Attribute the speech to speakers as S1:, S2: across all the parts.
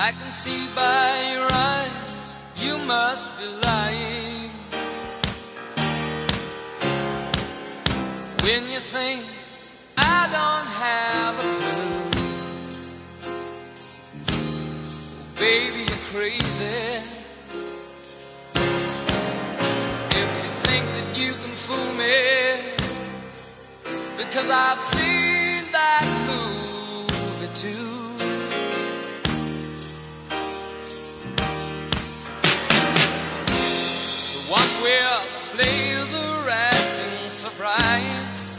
S1: I can see by your eyes you must be lying. When you think I don't have a clue, baby, you're crazy. If you think that you can fool me, because I've seen that movie too. Are acting surprised.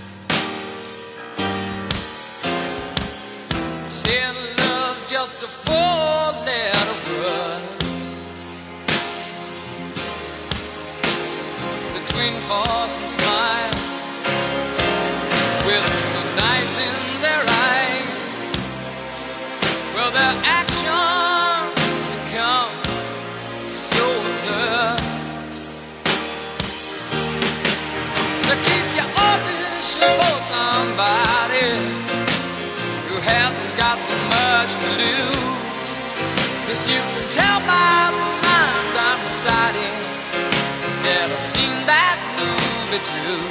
S1: Saying love's just a four-letter word between force and smile, with much to lose. Cause you can tell by the lines I'm reciting that I've seen that movie too.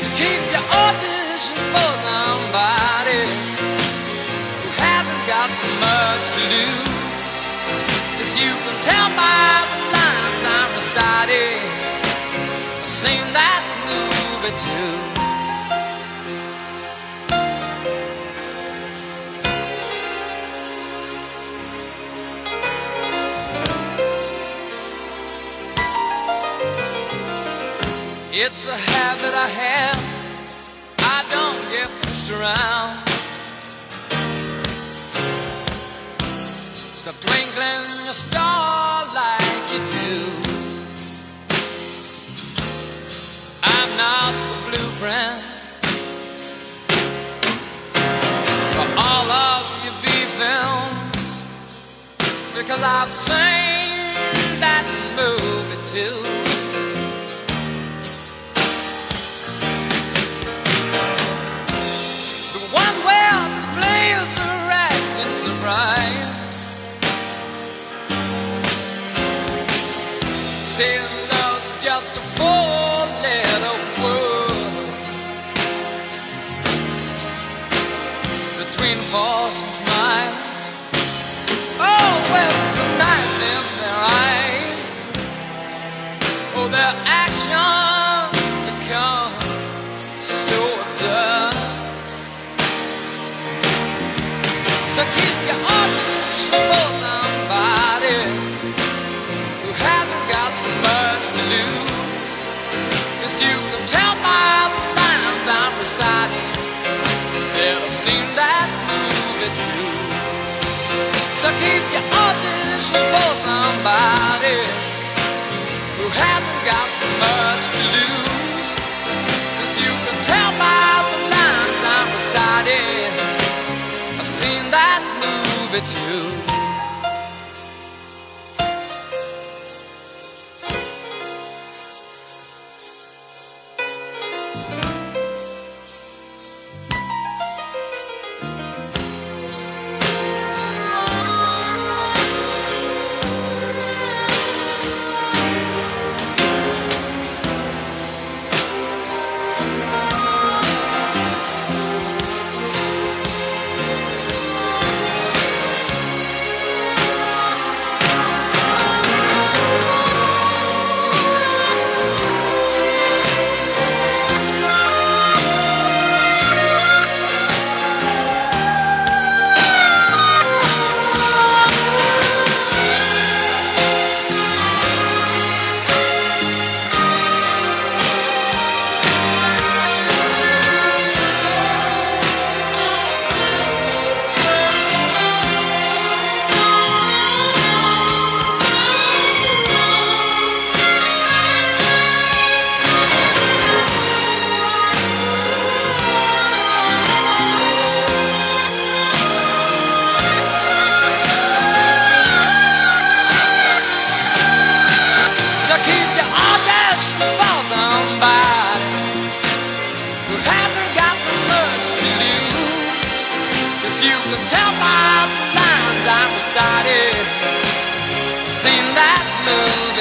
S1: So keep your audition for somebody who hasn't got much to lose. Cause you can tell by the lines I'm reciting I've seen that movie too. It's a habit I have. I don't get pushed around. Stop twinkling your star like you do. I'm not the blueprint for all of your B films because I've seen that movie too. Just a four-letter word between force and smile. Oh, knives in their eyes. Oh, their actions become so absurd. So keep your audition for reciting that I've seen that movie too. So keep your audition for somebody who hasn't got so much to lose. Cause you can tell by the lines I'm reciting I've seen that movie too.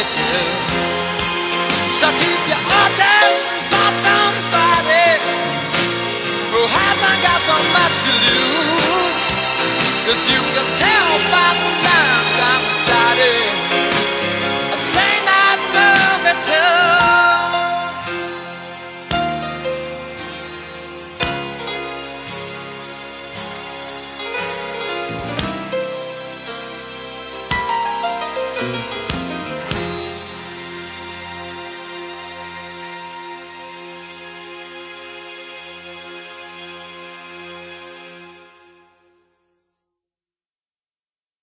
S1: Too. So keep your autism thoughts on Friday, who hasn't got so much to lose. Cause you can tell